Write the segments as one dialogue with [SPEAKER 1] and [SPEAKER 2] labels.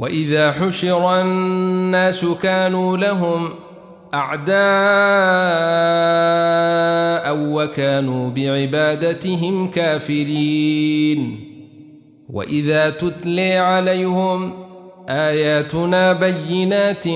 [SPEAKER 1] واذا حشر الناس كانوا لهم اعداء وكانوا بعبادتهم كافرين واذا تتلي عليهم اياتنا بينات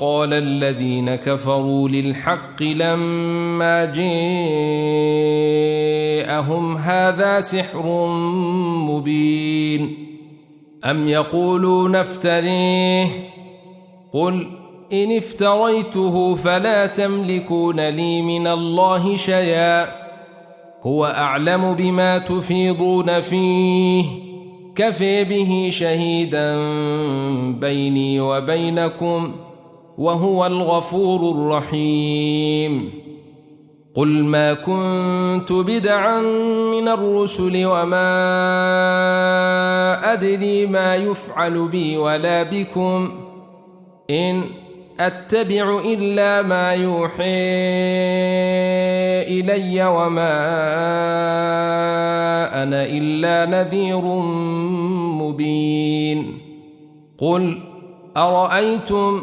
[SPEAKER 1] قال الذين كفروا للحق لما جاءهم هذا سحر مبين أم يقولون افتريه قل إن افتريته فلا تملكون لي من الله شيئا هو أعلم بما تفيضون فيه كفي به شهيدا بيني وبينكم وهو الغفور الرحيم قل ما كنت بدعا من الرسل وما أدري ما يفعل بي ولا بكم إن أتبع إلا ما يوحي إلي وما أنا إلا نذير مبين قل أرأيتم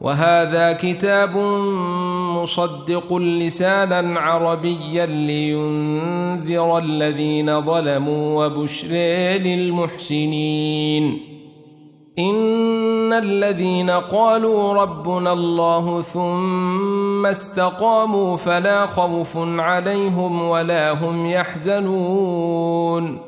[SPEAKER 1] وهذا كتاب مصدق لسانا عربيا لينذر الذين ظلموا وبشر للمحسنين إن الذين قالوا ربنا الله ثم استقاموا فلا خوف عليهم ولا هم يحزنون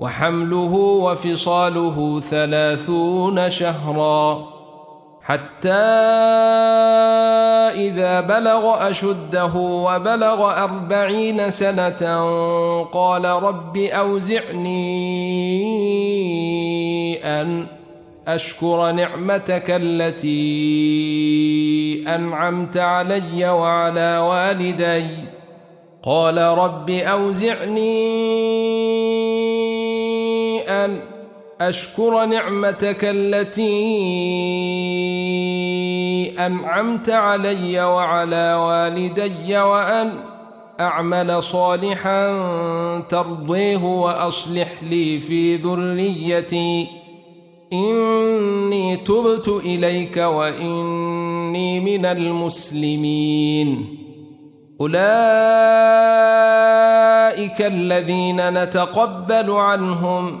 [SPEAKER 1] وحمله وفصاله ثلاثون شهرا حتى إذا بلغ أشده وبلغ أربعين سنة قال رب أوزعني أن أشكر نعمتك التي أنعمت علي وعلى والدي قال رب أوزعني أن أشكر نعمتك التي أنعمت علي وعلى والدي وأن أعمل صالحا ترضيه وأصلح لي في ذريتي إني تبت إليك وإني من المسلمين أولئك الذين نتقبل عنهم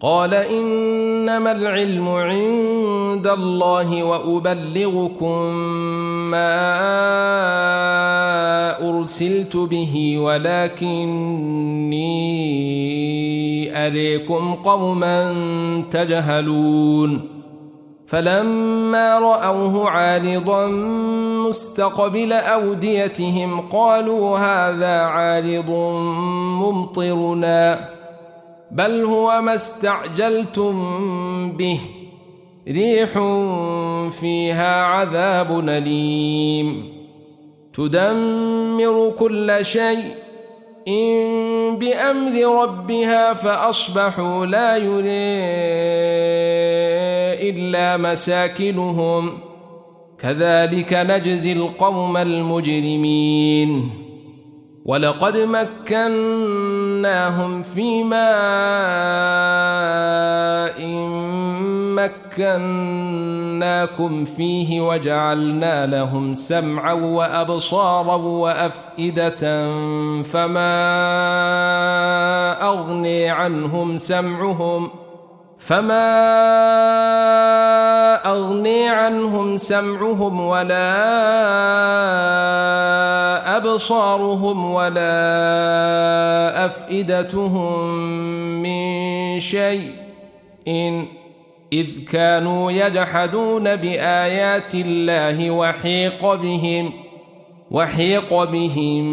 [SPEAKER 1] قال إنما العلم عند الله وأبلغكم ما أرسلت به ولكني أليكم قوما تجهلون فلما رأوه عارضا مستقبل أوديتهم قالوا هذا عارض ممطرنا بل هو ما استعجلتم به ريح فيها عذاب أليم تدمر كل شيء إن بأمر ربها فأصبحوا لا يري إلا مساكنهم كذلك نجزي القوم المجرمين ولقد مكناهم في ماء مكناكم فيه وجعلنا لهم سمعا وأبصارا وأفئدة فما أغني عنهم سمعهم فما أغني عنهم سمعهم ولا أبصارهم ولا أفئدتهم من شيء إن إذ كانوا يجحدون بآيات الله وحيق بهم وحيق بهم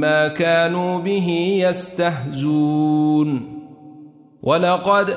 [SPEAKER 1] ما كانوا به يستهزون ولقد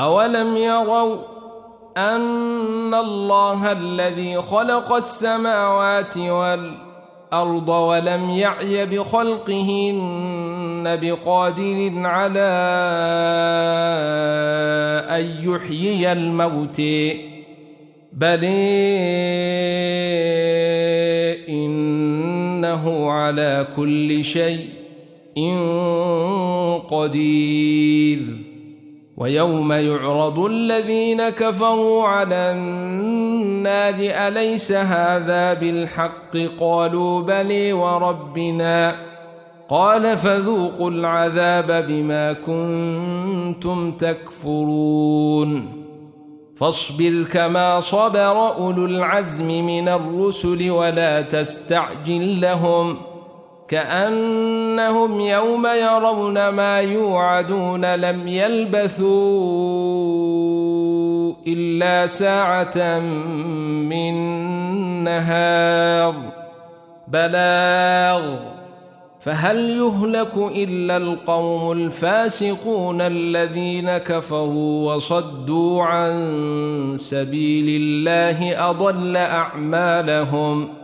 [SPEAKER 1] أولم يروا أن الله الذي خلق السماوات والأرض ولم يعي بخلقهن بقادر على أن يحيي الموت بل إنه على كل شيء قدير ويوم يعرض الذين كفروا على النار أليس هذا بالحق قالوا بلي وربنا قال فذوقوا العذاب بما كنتم تكفرون فاصبر كما صبر أولو العزم من الرسل ولا تستعجل لهم ۖ كأنهم يوم يرون ما يوعدون لم يلبثوا إلا ساعة من نهار بلاغ فهل يهلك إلا القوم الفاسقون الذين كفروا وصدوا عن سبيل الله أضل أعمالهم ۖ